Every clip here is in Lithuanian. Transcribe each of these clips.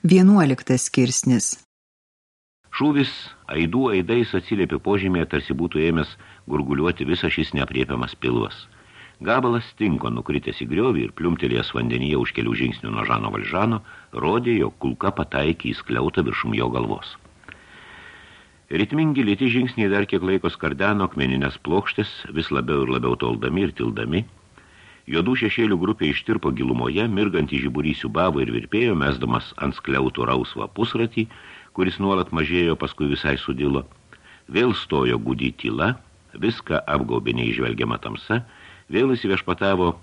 Vienuoliktas skirsnis Šūvis aidų aidais atsiliepė požymėje, tarsi būtų ėmęs gurguliuoti visą šis nepriepiamas pilvas. Gabalas tinko nukritęs į griovį ir pliumtelėjęs vandenyje už kelių žingsnių nuo Žano Valžano, rodė, jog kulka pataikė į skliautą viršum jo galvos. Ritmingi lėti žingsniai dar kiek laiko skardeno akmeninės plokštės, vis labiau ir labiau toldami ir tildami – Jodų šešėlių grupė ištirpo gilumoje, mirgantį žiburį siubavo ir virpėjo, mesdamas ant skliautų rausvą pusratį, kuris nuolat mažėjo, paskui visai sudilo. Vėl stojo gudį tyla, viską apgaubė neižvelgiama tamsa, vėl įsiviešpatavo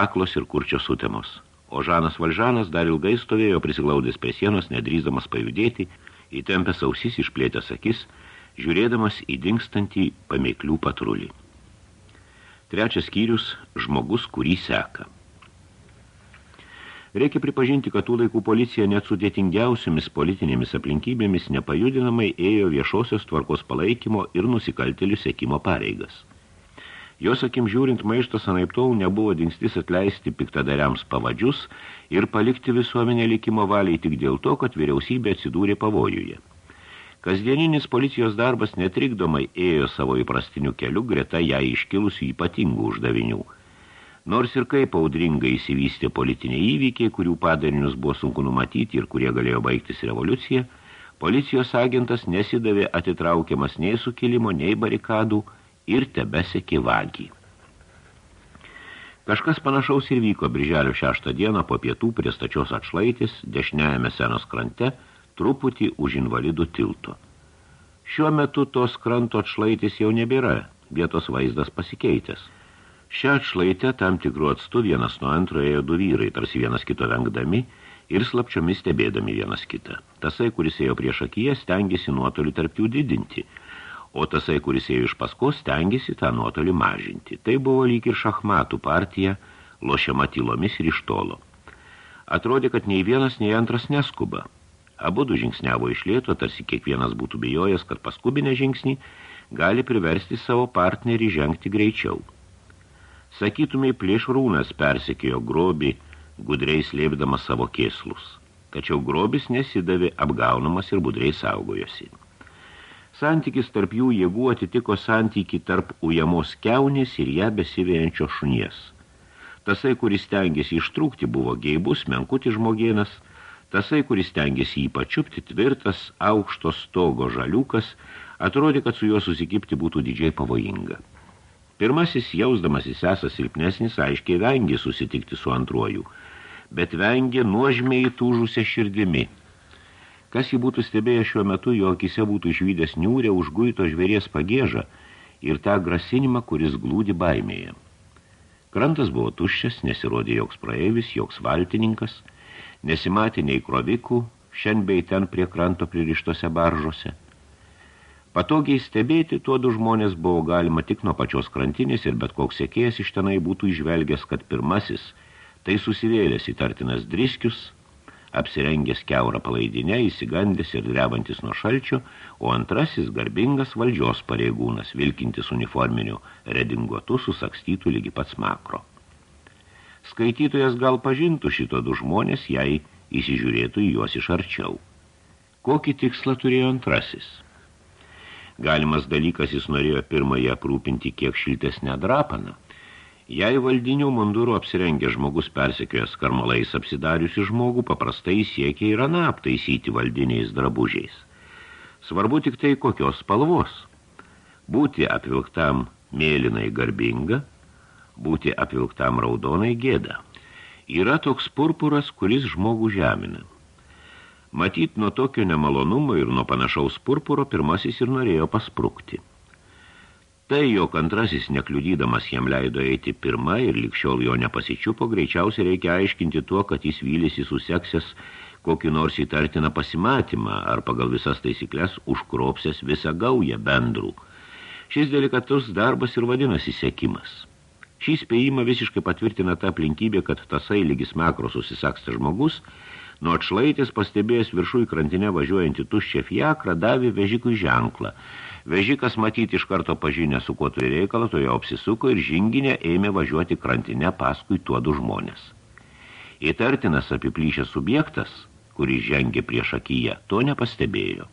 aklos ir kurčio sutemos. O Žanas Valžanas dar ilgai stovėjo prisiglaudęs prie sienos, nedrįsdamas pajudėti, įtempęs ausis išplėtęs akis, žiūrėdamas į dingstantį pameiklių patrulį. Trečias skyrius – žmogus, kurį seka. Reikia pripažinti, kad tų laikų policija net sudėtingiausiomis politinėmis aplinkybėmis nepajudinamai ėjo viešosios tvarkos palaikymo ir nusikaltelių sekimo pareigas. Jos akim žiūrint maištas anaiptol nebuvo dingstis atleisti piktadariams pavadžius ir palikti visuomenę likimo valiai tik dėl to, kad vyriausybė atsidūrė pavojuje. Kasdieninis policijos darbas netrikdomai ėjo savo įprastiniu keliu greta ją iškilusių ypatingų uždavinių. Nors ir kaip audringai įsivystė politiniai įvykiai, kurių padarinius buvo sunku numatyti ir kurie galėjo baigtis revoliucija, policijos agentas nesidavė atitraukiamas nei sukilimo, nei barikadų ir tebesekė vagį. Kažkas panašaus ir vyko birželio šeštą dieną po pietų prie stačios atšlaitis, dešiniajame senos krante – truputį už invalidų tilto. Šiuo metu tos kranto atšlaitis jau nebėra, vietos vaizdas pasikeitęs. Šią atšlaitę tam tikrų atstų vienas nuo antro ėjo du vyrai, tarsi vienas kito vengdami ir slapčiomis stebėdami vienas kitą. Tasai, kuris ėjo prieš akiją, stengiasi nuotolį tarp jų didinti, o tasai, kuris ėjo iš paskos, stengiasi tą nuotolį mažinti. Tai buvo lyg ir šachmatų partija, lošiama tylomis ir iš tolo. Atrodė, kad nei vienas, nei antras neskuba. Abu du žingsniavo iš lėto, tarsi kiekvienas būtų bijojęs, kad paskubinę žingsnį gali priversti savo partnerį žengti greičiau. Sakytumai, plėšrūnas persekėjo grobį, gudriai slėpdamas savo kėslus. Tačiau grobis nesidavė apgaunamas ir budriai saugojosi. Santykis tarp jų jėgų atitiko santykį tarp ujamos keunės ir ją besivėjančio šunies. Tasai, kuris stengiasi ištrūkti, buvo geibus, menkutis žmogėnas – Tasai, kuris tengiasi jį pačiupti, tvirtas, aukšto stogo žaliukas, atrodė, kad su juo susikipti būtų didžiai pavojinga. Pirmasis, jausdamasis esas silpnesnis, aiškiai vengė susitikti su antruoju, bet vengė nuožmiai tūžusią širdimi. Kas jį būtų stebėję šiuo metu, jo akise būtų išvydęs niūrę užguito žvėries pagėžą ir tą grasinimą, kuris glūdi baimėje. Krantas buvo tuščias, nesirodė joks praeivis, joks valtininkas – nesimatė nei krovikų, šiandien ten prie kranto pririštose baržose. Patogiai stebėti tuodų žmonės buvo galima tik nuo pačios krantinės ir bet koks sėkėjas iš tenai būtų išvelgęs, kad pirmasis tai susivėlės įtartinas driskius, apsirengęs keurą palaidinę, įsigandęs ir drebantis nuo šalčio, o antrasis garbingas valdžios pareigūnas, vilkintis uniforminių redinguotų susakstytų lygi pats makro. Skaitytojas gal pažintų šito du žmonės, jei įsižiūrėtų į juos iš arčiau. Kokį tikslą turėjo antrasis? Galimas dalykas jis norėjo pirmąjį aprūpinti kiek šiltesnę drapaną. Jei valdinių mundurų apsirengę žmogus persekiojęs karmalais apsidariusi žmogų, paprastai siekia ir aną aptaisyti valdiniais drabužiais. Svarbu tik tai kokios spalvos. Būti apvilktam mėlynai garbinga – būti apvilktam raudonai gėda. Yra toks purpuras, kuris žmogų žemina. Matyt, nuo tokio nemalonumo ir nuo panašaus purpuro pirmasis ir norėjo pasprukti. Tai, jog antrasis nekliudydamas jam leido eiti pirmą ir likščiol jo nepasičiupo, greičiausiai reikia aiškinti tuo, kad jis vylėsi suseksęs kokį nors įtartiną pasimatymą ar pagal visas taisyklės užkropsęs visą gaują bendrų. Šis delikatus darbas ir vadinasi sekimas. Šį spėjimą visiškai patvirtina ta aplinkybė, kad tasai lygis makro susisaksta žmogus, nuo atšlaitės pastebėjęs viršų į krantinę važiuojantį tuščią fiakrą, davė vežikui ženklą. Vežikas matyti iš karto pažinę, su kuo turi reikalą, to jau apsisuko ir žinginė ėmė važiuoti krantinę paskui tuodų žmonės. Įtartinas apiplyšęs subjektas, kuris žengė prieš akiją, to nepastebėjo.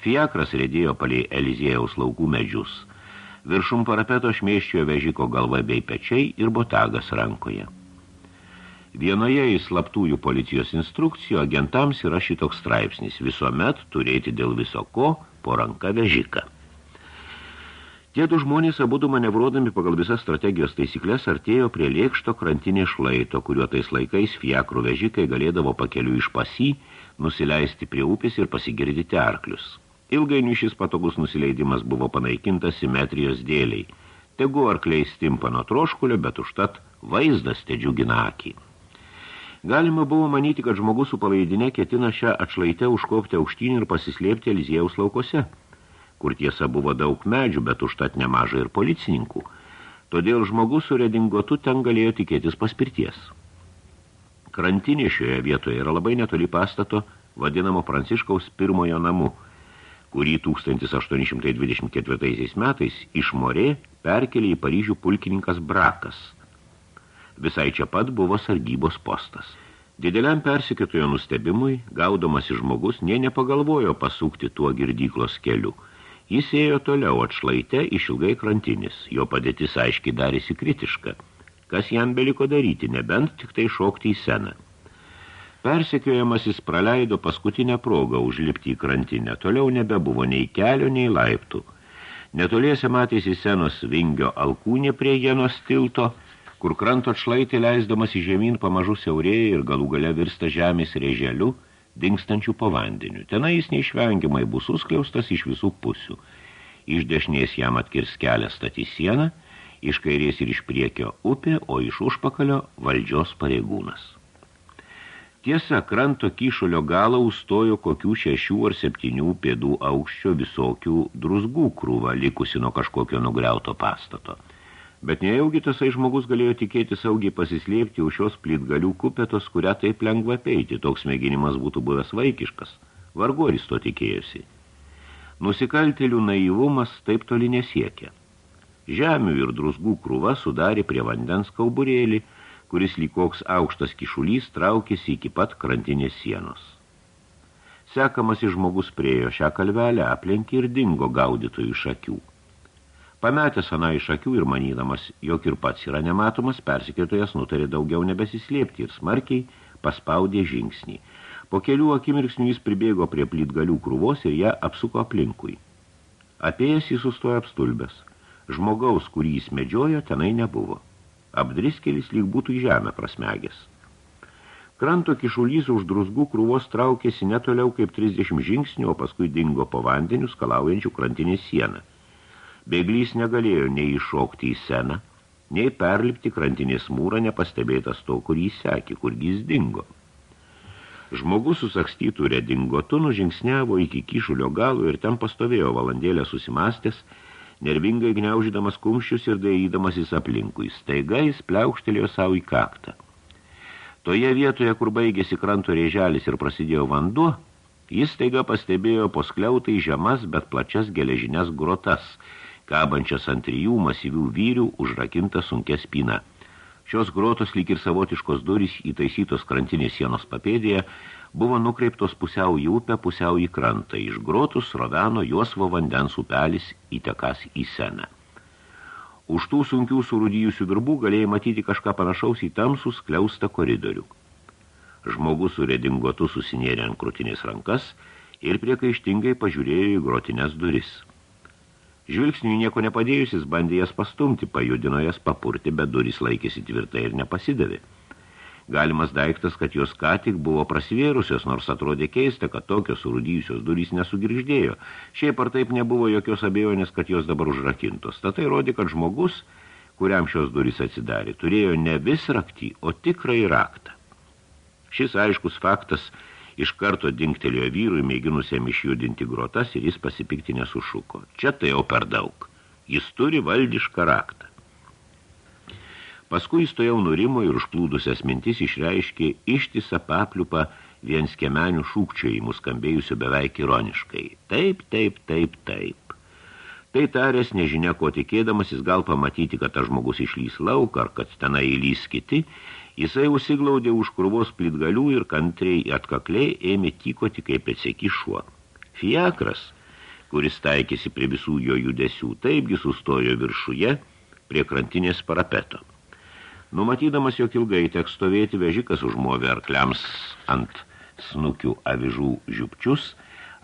Fiakras rėdėjo palei Eliziejaus laukų medžius. Viršum parapeto šmėščiojo vežiko galva bei pečiai ir botagas rankoje. Vienoje iš slaptųjų policijos instrukcijų agentams yra šitoks straipsnis – visuomet turėti dėl viso ko po ranka vežiką. Tie du žmonės abudu manevruodami pagal visas strategijos taisyklės artėjo prie lėkšto krantinės šlaito, kuriuo tais laikais fiakrų vežikai galėdavo pakeliu iš pasy, nusileisti prie upės ir pasigirdyti arklius. Ilgainiui šis patogus nusileidimas buvo panaikintas simetrijos dėliai. Tegu arkliai stimpa nuo troškulio, bet užtat vaizdas te džiugina akį. Galima buvo manyti, kad žmogus su palaidinė ketina šią atšlaitę užkopti aukštyn ir pasislėpti Eliziejaus laukose – kur tiesa buvo daug medžių, bet užtat nemažai ir policininkų. Todėl žmogus su redingotu ten galėjo tikėtis paspirties. Krantinė šioje vietoje yra labai netoli pastato, vadinamo Pranciškaus pirmojo namu, kurį 1824 metais iš Morė perkelė į Paryžių pulkininkas Brakas. Visai čia pat buvo sargybos postas. Dideliam persikėtojo nustebimui, gaudomas žmogus, nie nepagalvojo pasukti tuo girdyklos keliu – Jis ėjo toliau atšlaite išilgai krantinis, jo padėtis aiškiai darėsi kritiška. Kas jam beliko daryti, nebent tik tai šokti į seną. Persekiojamas jis praleido paskutinę progą užlipti į krantinę, toliau nebebuvo nei kelio, nei laiptų. Netoliese matėsi senos vingio alkūnė prie jenos tilto, kur kranto atšlaitė leisdamas į žemyn pamažu siaurėja ir galų gale virsta žemės rėželiu – dingstančių po vandeniu. Tenai jis neišvengiamai bus užskliaustas iš visų pusių. Iš dešinės jam atkirs kelią statį sieną, iš kairės ir iš priekio upė, o iš užpakalio valdžios pareigūnas. Tiesa, kranto kyšulio galą užstojo kokių šešių ar septynių pėdų aukščio visokių drusgų krūvą likusi nuo kažkokio nugriauto pastato – Bet nejaugi tasai žmogus galėjo tikėti saugiai pasislėpti už šios plitgalių kupetos, kurią taip lengva peiti. Toks mėginimas būtų buvęs vaikiškas. Vargoris to tikėjosi. Nusikaltėlių naivumas taip toli nesiekia. Žemių ir drusgų krūva sudarė prie vandens kauburėlį, kuris lyg aukštas kišulys traukėsi iki pat krantinės sienos. Sekamas žmogus priejo šią kalvelę, aplenkė ir dingo gaudytojų iš akių. Pametęs aną iš akių ir manydamas, jog ir pats yra nematomas, persikėtojas nutarė daugiau nebesislėpti ir smarkiai paspaudė žingsnį. Po kelių akimirksnių jis pribėgo prie plytgalių krūvos ir ją apsuko aplinkui. Apėjęs jis sustojo apstulbęs. Žmogaus, kurį jis medžiojo, tenai nebuvo. Apdriskelis lyg būtų į žemę prasmegęs. Kranto kišulys už drusgų krūvos traukėsi netoliau kaip 30 žingsnių, o paskui dingo po vandeniu skalaujančių krantinės sieną. Bėglys negalėjo nei iššokti į seną, nei perlipti krantinės mūrą nepastebėtas to, kur jis sekė, kur jis dingo. Žmogus susakstytų redingotu nužingsniavo iki kyšulio galo ir ten pastovėjo valandėlę susimastęs, nervingai gniaužydamas kumščius ir dairydamas aplinkui. Staiga jis pliaukštelėjo savo į kaktą. Toje vietoje, kur baigėsi kranto rėželis ir prasidėjo vanduo, jis staiga pastebėjo po skliautai žemas, bet plačias geležinės grotas – kabančias ant trijų masyvių vyrių užrakinta sunkia spina. Šios grotos, lyg ir savotiškos durys įtaisytos krantinės sienos papėdėje, buvo nukreiptos pusiau į upę, pusiau į krantą. Iš grotus roveno juosvo vandens upelis įtekas į seną. Už tų sunkių surūdyjusių virbų galėjai matyti kažką panašaus į tamsų skliaustą koridorių. Žmogus su redingotu susinėrė ant krūtinės rankas ir priekaištingai pažiūrėjo į grotinės duris. Žvilgsniui nieko nepadėjusis bandė jas pastumti, pajudino jas papurti, bet durys laikėsi tvirtai ir nepasidavė. Galimas daiktas, kad jos ką tik buvo prasivėrusios, nors atrodė keista, kad tokios surūdyjusios durys nesugirždėjo. Šiaip ar taip nebuvo jokios abejonės, kad jos dabar užrakintos. Tatai rodė, kad žmogus, kuriam šios durys atsidarė, turėjo ne vis raktį, o tikrai raktą. Šis aiškus faktas – Iš karto dingtelėjo vyrui, mėginusiam išjudinti grotas ir jis pasipiktinę sušuko. Čia tai jau per daug. Jis turi valdišką raktą. Paskui jis to jau nurimo ir užplūdusias mintis išreiškė ištisą papliupą vien skemenių šūkčiojimų skambėjusių beveik ironiškai. Taip, taip, taip, taip. Tai tarės nežinia, ko tikėdamas, jis gal pamatyti, kad tas žmogus išlys lauk, ar kad tenai įlys kiti, Jisai užsiglaudė už krūvos plitgalių ir kantriai atkakliai ėmė tykoti kaip atseki šuo. Fiakras, kuris taikėsi prie visų jo judesių, taipgi sustojo viršuje prie krantinės parapeto. Numatydamas, jog ilgai teks stovėti, vežikas užmovė arkliams ant snukių avižų žiupčius,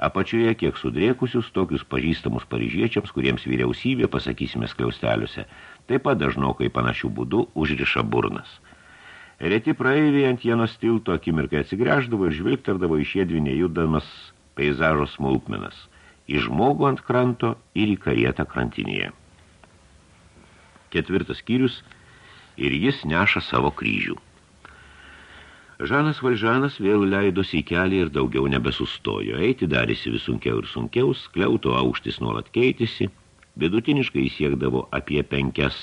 apačioje kiek sudrėkusius tokius pažįstamus paryžiečiams, kuriems vyriausybė, pasakysime skliausteliuose, taip pat dažnokai panašių būdų užriša burnas. Reti praeiviai ant jenos tilto akimirkai atsigręždavo ir žvilgtardavo iš jėdvinė judamas peizažo smulkmenas, į žmogų ant kranto ir į karietą krantinėje. Ketvirtas skyrius – ir jis neša savo kryžių. Žanas Valžanas vėl leidosi į kelią ir daugiau nebesustojo. Eiti darėsi vis sunkiau ir sunkiau, skliauto aukštis nuolat keitėsi, vidutiniškai siekdavo apie penkias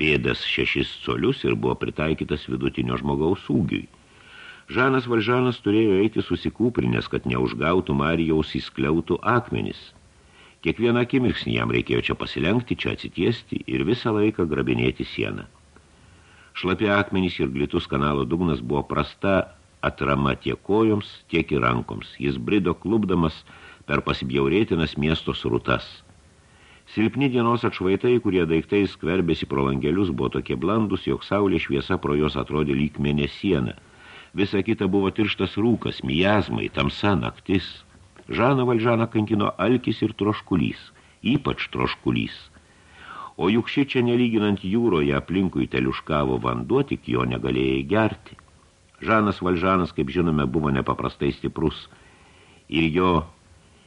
pėdas šešis colius ir buvo pritaikytas vidutinio žmogaus ūgiui. Žanas Valžanas turėjo eiti susikūprinės, kad neužgautų Marijaus įskliautų akmenis. Kiekvieną akimirksnį jam reikėjo čia pasilenkti, čia atsitiesti ir visą laiką grabinėti sieną. Šlapie akmenys ir glitus kanalo dugnas buvo prasta atrama tiek kojoms, tiek ir rankoms. Jis brido klubdamas per pasibjaurėtinas miesto srutas. Silpni dienos atšvaitai, kurie daiktai skverbėsi pro langelius, buvo tokie blandus, jog saulė šviesa pro jos atrodė lyg mėnesiena. Visa kita buvo tirštas rūkas, miazmai, tamsa, naktis. Žaną Valžaną kankino alkis ir troškulys, ypač troškulys – O juk ši čia nelyginant jūroje aplinkui teliuškavo vanduo, tik jo negalėjai gerti. Žanas Valžanas, kaip žinome, buvo nepaprastai stiprus ir jo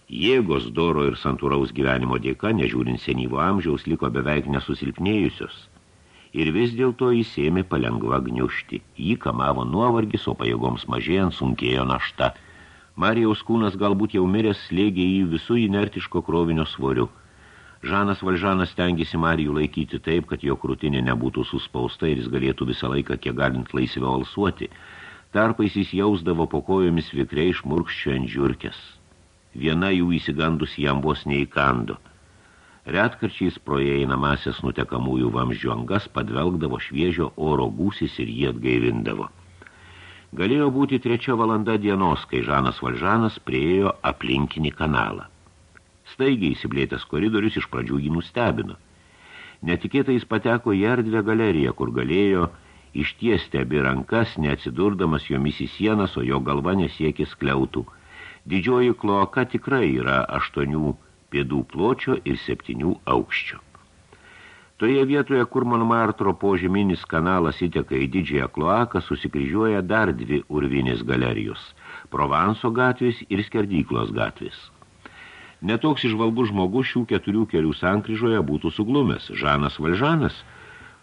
jėgos doro ir santūraus gyvenimo dėka, nežiūrint senyvo amžiaus, liko beveik nesusilpnėjusios. Ir vis dėlto jis ėmė palengva gniušti. Jį kamavo nuovargis, o pajėgoms mažėjant sunkėjo našta. Marijaus kūnas galbūt jau miręs slėgė į visų inertiško krovinio svoriu – Žanas Valžanas tengiasi Marijų laikyti taip, kad jo krūtinė nebūtų suspausta ir jis galėtų visą laiką kiek galint laisviau alsuoti. Tarpais jis jausdavo po kojomis vikriai šmurkščio ant žiurkės. Viena jų įsigandus jam vos neįkando. Retkarčiais proėjinamasias nutekamųjų vamzdžių angas padvelgdavo šviežio oro gūsis ir jį atgaivindavo. Galėjo būti trečia valanda dienos, kai Žanas Valžanas priejo aplinkinį kanalą. Staigiai įsiblėtęs koridorius iš pradžių jį nustebino. Netikėtai jis pateko į erdvę galeriją, kur galėjo ištiesti abi rankas, neatsidurdamas jomis į sienas, o jo galva nesiekė skliautų. Didžioji kloaka tikrai yra aštuonių pėdų pločio ir septynių aukščio. Toje vietoje, kur Monmartro požeminis kanalas įteka į didžiąją kloaką, susikryžiuoja dar dvi urvinės galerijos – Provanso gatvės ir Skerdyklos gatvės. Netoks išvalgus žmogus šių keturių kelių sankryžoje būtų suglumęs. Žanas Valžanas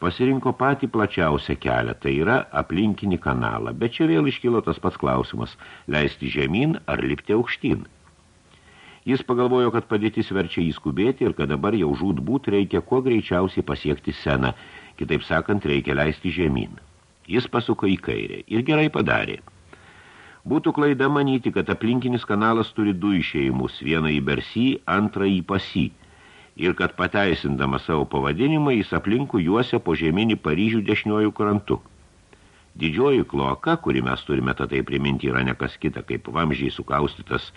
pasirinko patį plačiausią kelią, tai yra aplinkinį kanalą, bet čia vėl iškilo tas pats klausimas – leisti žemyn ar lipti aukštyn. Jis pagalvojo, kad padėtis verčia įskubėti ir kad dabar jau žūt būt reikia kuo greičiausiai pasiekti seną, kitaip sakant, reikia leisti žemyn. Jis pasuko į kairę ir gerai padarė – Būtų klaida manyti, kad aplinkinis kanalas turi du išėjimus, vieną į Bersy, antrą į Pasy, ir kad pateisindama savo pavadinimą jis aplinkų juose po žeminį Paryžių dešiniojų krantu. Didžioji kloaka, kurį mes turime tatai priminti, yra nekas kita, kaip vamžiai sukaustytas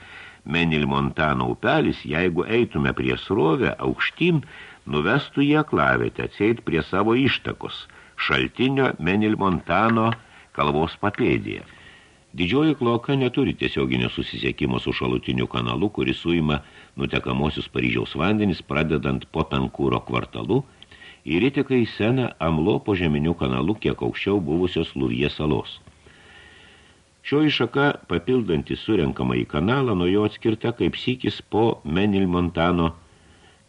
Menil Montano upelis, jeigu eitume prie srovę aukštyn, nuvestų į aklavietę, atseit prie savo ištakos, šaltinio Menil Montano kalvos papėdėje. Didžioji kloaka neturi tiesioginio susisiekimo su šalutiniu kanalu, kuris suima nutekamosius Paryžiaus vandenis, pradedant po Tankūro kvartalu ir įteka į seną Amlo požeminių kanalų kiek aukščiau buvusios Luvie salos. Šioji šaka, papildanti surenkamą į kanalą, nuo jo atskirta kaip sykis po Menilmontano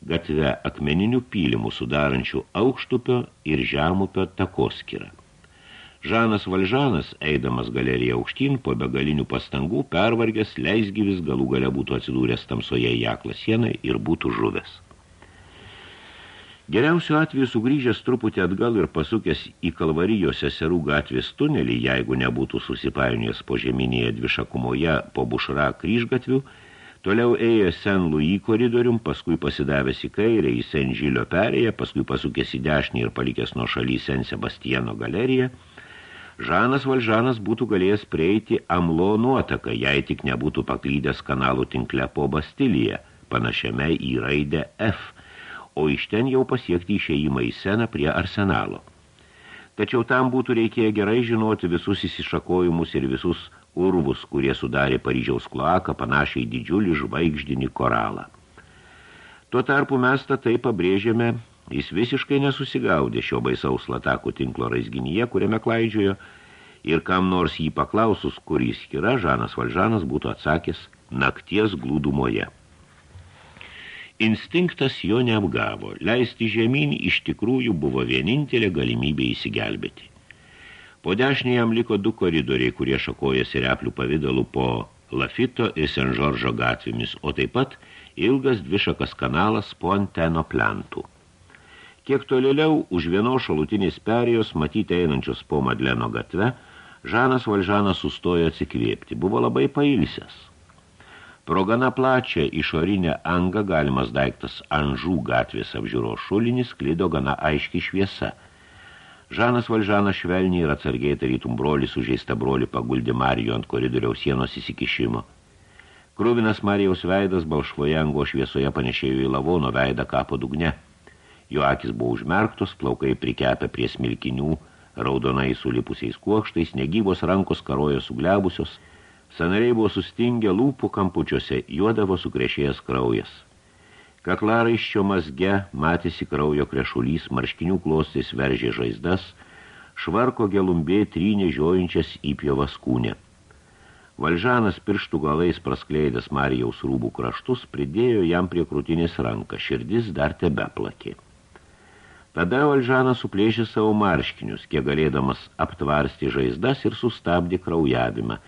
gatve akmeninių pylimų sudarančių aukštupio ir žemupio takoskirą. Žanas Valžanas, eidamas galeriją aukštyn, po begalinių pastangų, pervargęs, leisgyvis galų gale būtų atsidūręs tamsoje į aklą sieną ir būtų žuvęs. Geriausiu atveju sugrįžęs truputį atgal ir pasukęs į Kalvarijos seserų gatvės tunelį, jeigu nebūtų susipainijęs po žeminėje dvišakumoje po bušra kryžgatvių, toliau ėjo Sen Louis koridorium, paskui pasidavęs į kairę į Sen Žilio perėją, paskui pasukęs į dešinį ir palikęs nuo šaly Sen Sebastiano galeriją, Žanas Valžanas būtų galėjęs prieiti Amlo nuotaką, jei tik nebūtų paklydęs kanalų tinkle po Bastilyje, panašiame į raidę F, o iš ten jau pasiekti išėjimą į seną prie arsenalo. Tačiau tam būtų reikėję gerai žinoti visus įsišakojimus ir visus urvus, kurie sudarė Paryžiaus kloaką panašiai didžiulį žvaigždinį koralą. Tuo tarpu mes tai pabrėžėme Jis visiškai nesusigaudė šio baisaus latakų tinklo raizginyje, kuriame klaidžiojo, ir kam nors jį paklausus, kur jis yra, Žanas Valžanas būtų atsakęs nakties glūdumoje. Instinktas jo neapgavo, leisti žemyn iš tikrųjų buvo vienintelė galimybė įsigelbėti. Po dešinį jam liko du koridoriai, kurie šakojasi replių pavidalų po Lafito ir Senžoržo gatvėmis, o taip pat ilgas dvišakas kanalas po anteno plentų. Kiek tolėliau, už vienos šalutinės perėjos, matyti einančios po Madleno gatve, Žanas Valžanas sustojo atsikvėpti. Buvo labai pailsęs. Pro gana plačią išorinę angą galimas daiktas Anžų gatvės apžiūros šulinis klido gana aiški šviesa. Žanas Valžanas švelniai ir atsargiai tarytum brolį sužeista brolį paguldė Marijo ant koridoriaus sienos įsikišimo. Krūvinas Marijaus veidas balšvoje ango šviesoje panešėjo į lavono veidą kapo dugne. Jo akis buvo užmerktos, plaukai prikepę prie smilkinių, raudonai sulipusiais kuokštais, negyvos rankos karojo suglebusios, sanariai buvo sustingę lūpų kampučiuose, juodavo sukrešėjęs kraujas. Kaklaraiščio mazge matėsi kraujo krešulys, marškinių klostais veržė žaizdas, švarko gelumbė trynė žiojančias įpjovas kūnę. Valžanas pirštų galais praskleidęs Marijaus rūbų kraštus pridėjo jam prie krūtinės ranką, širdis dar tebeplakė. Tada Valžanas suplėšė savo marškinius, kiek galėdamas aptvarsti žaizdas ir sustabdė kraujavimą.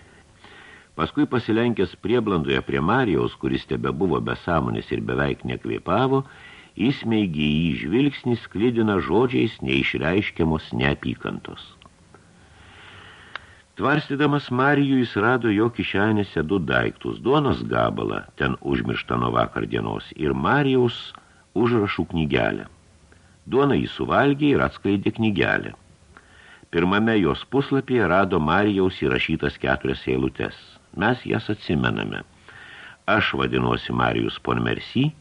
Paskui pasilenkęs prieblandoje prie Marijaus, kuris tebe buvo besąmonės ir beveik nekvėpavo, įsmeigė į žvilgsnį sklidina žodžiais neišreiškiamos neapykantos. Tvarstydamas Marijų jis rado jo kišenėse du daiktus, duonos gabalą, ten užmiršta nuo vakar dienos, ir Marijaus užrašų knygelę. Duoną jį suvalgė ir atskleidė knygelę. Pirmame jos puslapyje rado Marijaus įrašytas keturias eilutes. Mes jas atsimename. Aš vadinuosi Marijus Ponmersy,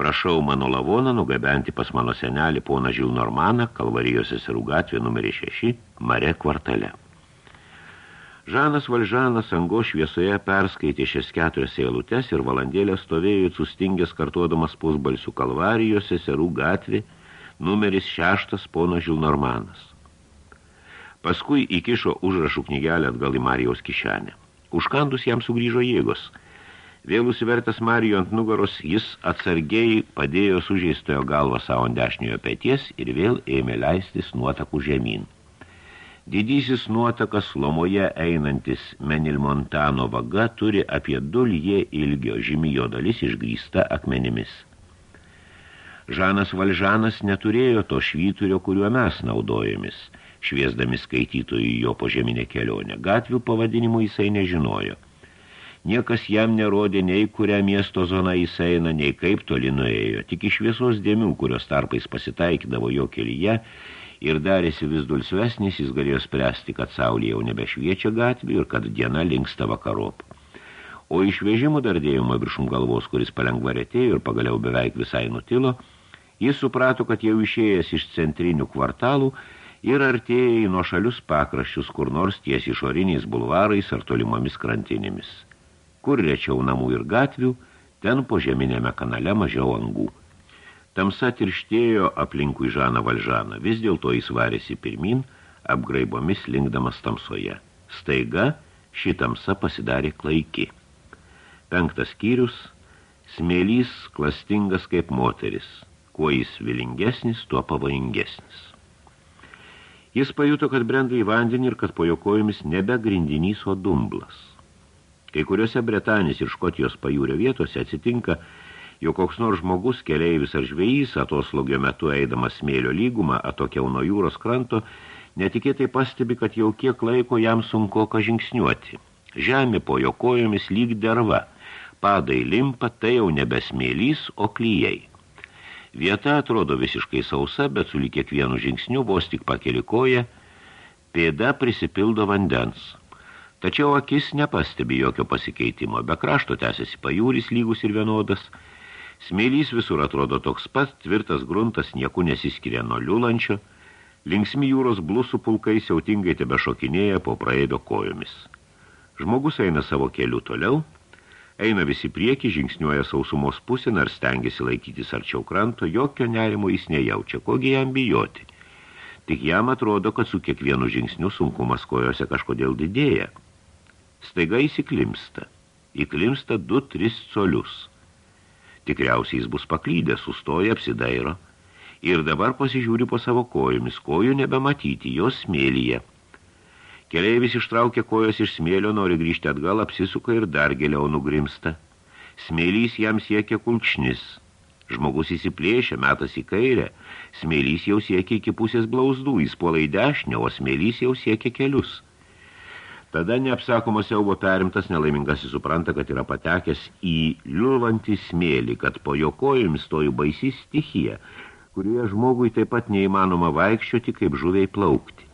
prašau mano lavoną nugabenti pas mano senelį poną Žilnormaną, Kalvarijos seserų gatvė numerį 6, Mare kvartale. Žanas Valžanas ango šviesoje perskaitė šias keturias eilutes ir valandėlę stovėjo sustingęs kartuodamas pusbalsių Kalvarijos seserų gatvė, numeris šeštas pono Žilnormanas. Paskui įkišo užrašų knygelę atgal į Marijos kišenę. Užkandus jam sugrįžo jėgos. Vėl užsivertęs Marijo ant nugaros, jis atsargiai padėjo sužeistojo galvą savo ant dešiniojo pėties ir vėl ėmė leistis nuotakų žemyn. Didysis nuotakas lomoje einantis Menilmontano vaga turi apie dulje ilgio žymijo dalis išgrįsta akmenimis. Žanas Valžanas neturėjo to švyturio, kuriuo mes naudojomis, šviesdami skaitytojų jo požeminę kelionę. Gatvių pavadinimų jisai nežinojo. Niekas jam nerodė nei kurią miesto zoną jis eina, nei kaip toli nuėjo. Tik iš šviesos dėmių, kurios tarpais pasitaikydavo jo kelyje ir darėsi vis dulsvesnis, jis galėjo spręsti, kad saulė jau nebešviečia gatvių ir kad diena linksta vakarop. O iš vežimų dardėjimo viršum galvos, kuris palengva retėjo ir pagaliau beveik visai nutilo, Jis suprato, kad jau išėjęs iš centrinių kvartalų ir artėja į nuošalius pakraščius, kur nors ties išoriniais bulvarais ar tolimomis krantinėmis. Kur rečiau namų ir gatvių, ten po žeminėme kanale mažiau angų. Tamsa tirštėjo aplinkui Žaną Valžaną, vis dėlto jis varėsi pirmin, apgraibomis linkdamas tamsoje. Staiga ši tamsa pasidarė klaiki. Penktas skyrius – smėlys klastingas kaip moteris – Kuo jis vilingesnis, tuo pavojingesnis. Jis pajuto, kad brenda į vandenį ir kad po jo kojomis nebe grindinys, o dumblas. Kai kuriuose Bretanės ir Škotijos pajūrio vietose atsitinka, jo koks nors žmogus, keleivis ar žvejys, atoslogio metu eidamas smėlio lygumą, atokiau nuo jūros kranto, netikėtai pastebi, kad jau kiek laiko jam sunku ką žingsniuoti. Žemė po jo kojomis lyg derva, padai limpa, tai jau nebesmėlys, o klyjei. Vieta atrodo visiškai sausa, bet su kiekvienu žingsniu vos tik pakeli koją, Pėda prisipildo vandens. Tačiau akis nepastebi jokio pasikeitimo. Be krašto tęsiasi pajūris lygus ir vienodas. Smėlys visur atrodo toks pat, tvirtas gruntas nieku nesiskiria nuo liulančio. Linksmi jūros blusų pulkai siautingai tebe šokinėja po praeido kojomis. Žmogus eina savo keliu toliau, eina visi prieki, žingsniuoja sausumos pusėn ar stengiasi laikytis arčiau kranto, jokio nerimo jis nejaučia, kogi jam bijoti. Tik jam atrodo, kad su kiekvienu žingsniu sunkumas kojose kažkodėl didėja. Staiga įsiklimsta. Įklimsta 2-3 colius. Tikriausiai jis bus paklydęs, sustoja, apsidairo. Ir dabar pasižiūri po savo kojomis, kojų nebematyti, jos smėlyje. Keleivis ištraukia kojos iš smėlio, nori grįžti atgal, apsisuka ir dar giliau nugrimsta. Smėlys jam siekia kulkšnis. Žmogus įsiplėšia, metas į kairę. Smėlys jau siekia iki pusės blauzdų, jis puola į dešinę, o smėlys jau siekia kelius. Tada neapsakomo siaubo perimtas nelaimingasis supranta, kad yra patekęs į liulantį smėlį, kad po jo kojomis stoju baisi stichija, kurioje žmogui taip pat neįmanoma vaikščioti, kaip žuviai plaukti.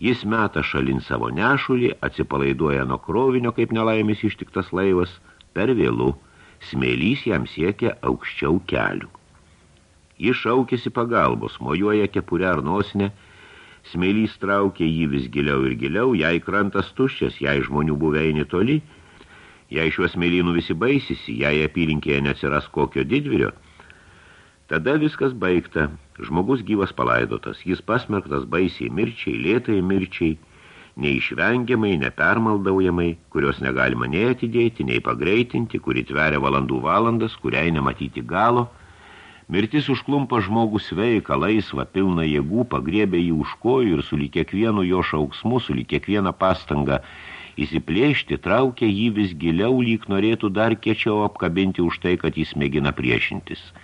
Jis meta šalin savo nešulį, atsipalaiduoja nuo krovinio, kaip nelaimis ištiktas laivas, per vėlų, smėlys jam siekia aukščiau kelių. Jis šaukėsi pagalbos, mojuoja kepurę ar nosinę, smėlys traukia jį vis giliau ir giliau, jei krantas tuščias, jei žmonių buveini toli, jei šiuos smėlynų visi baisisi, jei apylinkėje neatsiras kokio didvirio – Tada viskas baigta, žmogus gyvas palaidotas, jis pasmerktas baisiai mirčiai, lėtai mirčiai, neišvengiamai, nepermaldaujamai, kurios negalima nei atidėti, nei pagreitinti, kuri tveria valandų valandas, kuriai nematyti galo. Mirtis užklumpa žmogų sveiką, laisvą, pilną jėgų, pagriebė jį už kojų ir su lyg kiekvienu jo šauksmu, su lyg kiekvieną pastangą įsiplėšti, traukia jį vis giliau, lyg norėtų dar kiečiau apkabinti už tai, kad jis mėgina priešintis –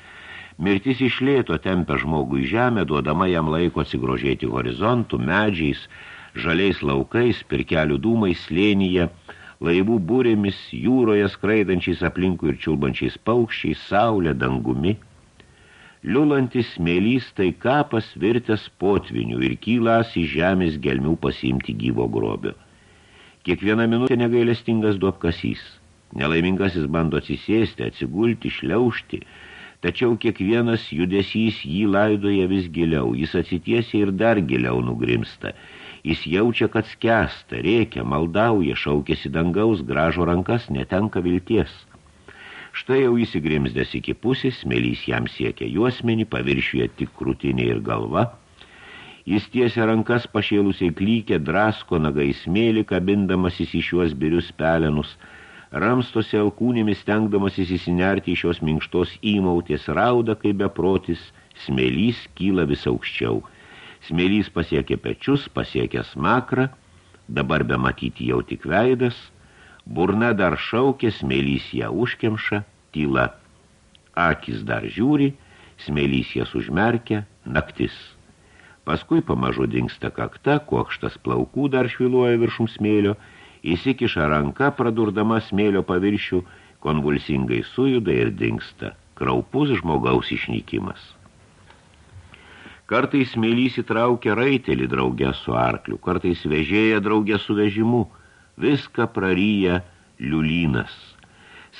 Mirtis iš lėto tempia žmogų į žemę, duodama jam laiko atsigrožėti horizontų, medžiais, žaliais laukais, pirkelių dūmais, slėnyje, laivų būrėmis, jūroje skraidančiais aplinkų ir čiulbančiais paukščiais, saulė, dangumi. Liulantis smėlys tai kapas virtęs potvinių ir kylas į žemės gelmių pasiimti gyvo grobio. Kiekviena minutė negailestingas duopkasys. Nelaimingasis bando atsisėsti, atsigulti, šliaužti, tačiau kiekvienas judesys jį laidoja vis giliau, jis atsitiesia ir dar giliau nugrimsta. Jis jaučia, kad skęsta, rėkia, maldauja, šaukėsi dangaus, gražo rankas, netenka vilties. Štai jau įsigrimsdės iki pusės, melys jam siekia juosmenį, paviršiuje tik krūtinė ir galva. Jis tiesia rankas pašėlusiai klykė, drasko nagai smėlį, kabindamasis į šiuos birius pelenus – ramstosi alkūnėmis stengdamasis įsinerti iš šios minkštos įmautės rauda, kaip beprotis, smėlys kyla vis aukščiau. Smėlys pasiekė pečius, pasiekė smakrą, dabar be matyti jau tik veidas, burna dar šaukė, smėlys ją užkemša, tyla. Akis dar žiūri, smėlys jas užmerkia, naktis. Paskui pamažu dingsta kakta, kuokštas plaukų dar šviluoja viršum smėlio, įsikiša ranka, pradurdama smėlio paviršių, konvulsingai sujuda ir dingsta. Kraupus žmogaus išnykimas. Kartais smėlys įtraukia raitelį draugę su arkliu, kartais vežėja draugę su vežimu, viską praryja liulynas.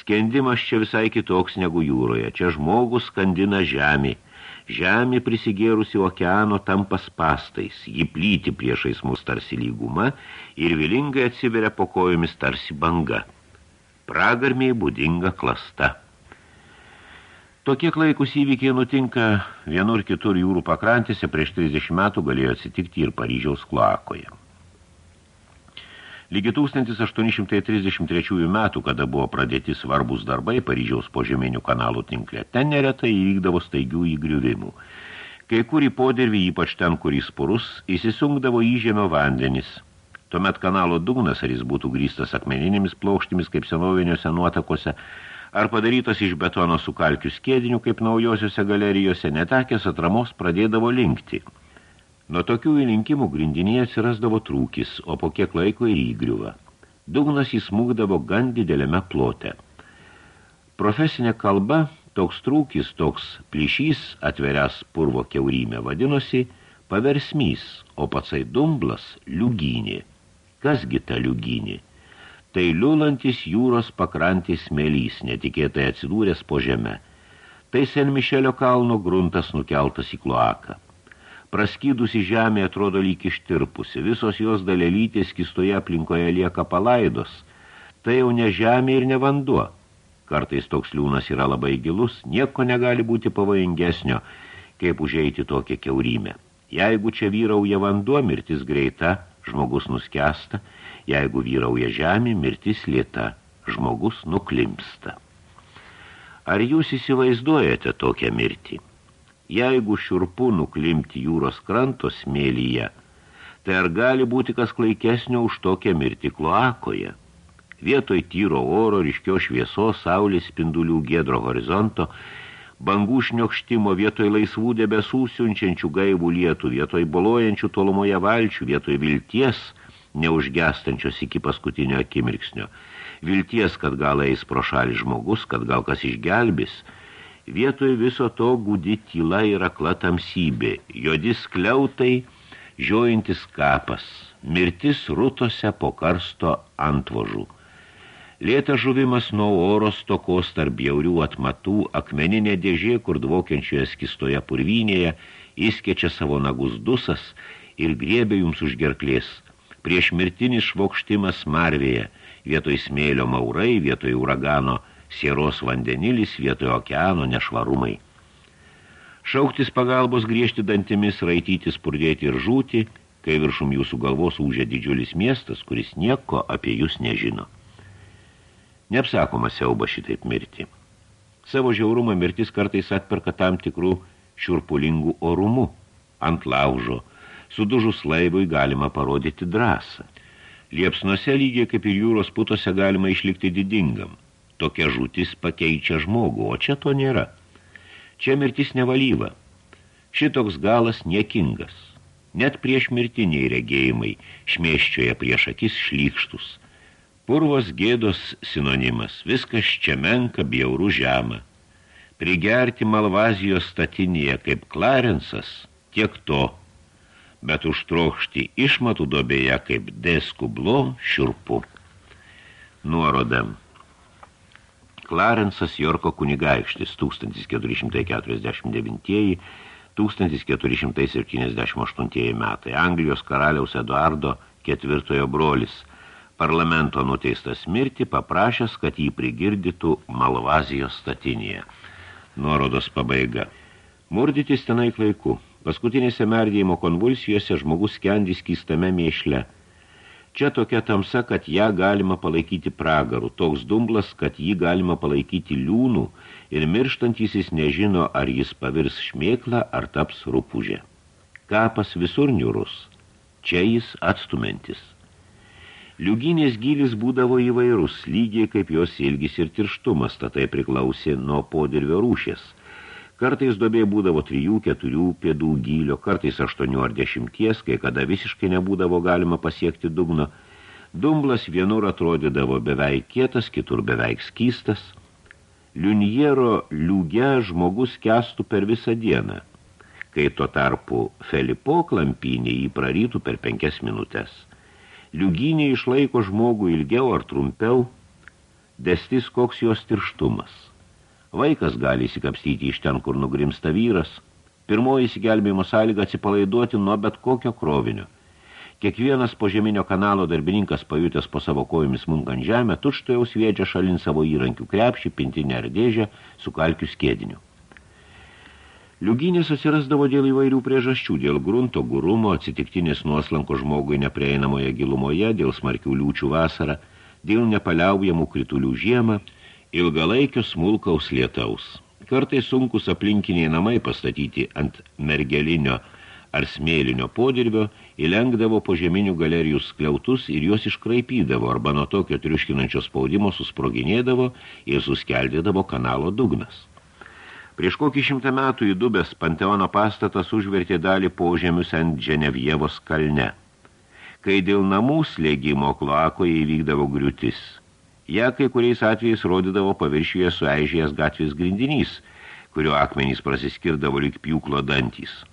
Skendimas čia visai kitoks negu jūroje, čia žmogus skandina žemį, Žemė prisigėrusi okeano tampa spastais, ji plyti priešais mus tarsi lyguma ir vilingai atsiveria po kojomis tarsi banga. Pragarmiai būdinga klasta. Tokie klaikus įvykiai nutinka vienur kitur jūrų pakrantėse prieš 30 metų galėjo atsitikti ir Paryžiaus kloakoje. Lygi 1833 metų, kada buvo pradėti svarbus darbai Paryžiaus požeminių kanalų tinklė, ten neretai įvykdavo staigių įgriuvimų. Kai kur į podirvį, ypač ten, kur jis purus, įsisunkdavo įžemio vandenis. Tuomet kanalo dugnas, ar jis būtų grįstas akmeninėmis plauštimis, kaip senoviniuose nuotakose, ar padarytas iš betono su kalkių skėdiniu, kaip naujosiuose galerijose, netekęs atramos pradėdavo linkti – Nuo tokių įlinkimų grindinėje atsirasdavo trūkis, o po kiek laiko ir įgriuva. Dugnas įsmūgdavo gan dideliame plote. Profesinė kalba, toks trūkis, toks plyšys, atveręs purvo keurymę, vadinosi paversmys, o patsai dumblas liuginė. Kasgi ta liuginė? Tai liulantis jūros pakrantys smėlys, netikėtai atsidūręs po žemę. Tai Sen Mišelio kalno gruntas nukeltas į kloaką. Praskydusi žemė atrodo lyg ištirpusi, visos jos dalelytės kistoje aplinkoje lieka palaidos. Tai jau ne žemė ir ne vanduo. Kartais toks liūnas yra labai gilus, nieko negali būti pavojingesnio, kaip užeiti tokią keurymę. Jeigu čia vyrauja vanduo, mirtis greita, žmogus nuskesta, jeigu vyrauja žemė, mirtis lėta, žmogus nuklimsta. Ar jūs įsivaizduojate tokią mirtį? Jeigu šiurpu nuklimti jūros kranto smėlyje, tai ar gali būti kas klaikesnio už tokią mirtį kloakoje? Vietoj tyro oro, ryškio šviesos, saulės spindulių gėdro horizonto – bangų šniokštimo, vietoj laisvų debesų siunčiančių gaivų lietų, vietoj bolojančių tolumoje valčių, vietoj vilties, neužgestančios iki paskutinio akimirksnio. Vilties, kad gal eis pro šalį žmogus, kad gal kas išgelbis. Vietoj viso to gudi tyla ir akla tamsybė, jodis kliautai, žiojintis kapas, mirtis rutose po karsto antvožų. Lėtas žuvimas nuo oro stokos tarp bjaurių atmatų, akmeninė dėžė, kur dvokiančioje skistoje purvynėje, įskečia savo nagus dusas ir griebė jums už gerklės. Prieš mirtinis švokštimas marvėje, vietoj smėlio maurai, vietoj uragano sieros vandenilis, vietoj okeano nešvarumai. Šauktis pagalbos griežti dantimis, raitytis, purdėti ir žūti, kai viršum jūsų galvos užė didžiulis miestas, kuris nieko apie jūs nežino. Neapsakoma siauba šitaip mirti. Savo žiaurumą mirtis kartais atperka tam tikrų šiurpulingų orumų. Ant laužo, sudužus laivui galima parodyti drąsą. Liepsnuose lygiai kaip ir jūros putose galima išlikti didingam. Tokia žūtis pakeičia žmogų, o čia to nėra. Čia mirtis nevalyva. Šitoks galas niekingas. Net prieš mirtiniai regėjimai šmėščioje prieš akis šlykštus – Purvos gėdos sinonimas, viskas čia menka, bjaurų žemą. Prigerti Malvazijos statinėje kaip Clarensas, tiek to, bet užtrokšti išmatų dobėje kaip deskublo šiurpu. Nuoroda. Clarensas Jorko kunigaikštis 1449-1478 metai, Anglijos karaliaus Eduardo ketvirtojo brolis – parlamento nuteistas mirti, paprašęs, kad jį prigirdytų Malvazijos statinėje. Nuorodos pabaiga. Murdytis tenai laiku. Paskutinėse merdėjimo konvulsijose žmogus kendys kystame mėšle. Čia tokia tamsa, kad ją galima palaikyti pragarų, toks dumblas, kad jį galima palaikyti liūnų ir mirštantysis nežino, ar jis pavirs šmėklą ar taps rūpužė. Kapas visur niurus, čia jis atstumentis. Liuginės gylis būdavo įvairus, lygiai kaip jos ilgis ir tirštumas, tatai priklausė nuo podirvio rūšės. Kartais dobė būdavo trijų, keturių pėdų gylio, kartais aštuonių ar dešimties, kai kada visiškai nebūdavo galima pasiekti dugno. Dumblas vienur atrodydavo beveik kietas, kitur beveik skystas. Liuniero liūge žmogus kestų per visą dieną, kai tuo tarpu Felipo klampynė jį prarytų per penkias minutės. Liuginė išlaiko žmogų ilgiau ar trumpiau, destis koks jos tirštumas. Vaikas gali įsikapstyti iš ten, kur nugrimsta vyras. Pirmoji įsigelbėjimo sąlyga atsipalaiduoti nuo bet kokio krovinio. Kiekvienas požeminio kanalo darbininkas pajutęs po savo kojomis munkant žemę, tučto jau sviedžia šalin savo įrankių krepšį, pintinę ar dėžę su kalkių skėdiniu. Liuginės atsirasdavo dėl įvairių priežasčių, dėl grunto gurumo, atsitiktinės nuoslanko žmogui neprieinamoje gilumoje, dėl smarkių liūčių vasarą, dėl nepaliaujamų kritulių žiemą, ilgalaikio smulkaus lietaus. Kartai sunkus aplinkiniai namai pastatyti ant mergelinio ar smėlinio podirbio įlengdavo po žeminių galerijų skliautus ir juos iškraipydavo arba nuo tokio triuškinančio spaudimo susproginėdavo ir suskeldėdavo kanalo dugnas. Prieš kokį šimtą metų įdubęs Panteono pastatas užvertė dalį požemius ant Dženevievos kalne. Kai dėl namų slėgimo kloakoje įvykdavo griūtis. Ja kai kuriais atvejais rodydavo paviršiuje sueižėjęs gatvės grindinys, kurio akmenys prasiskirdavo lyg pjūklo dantys.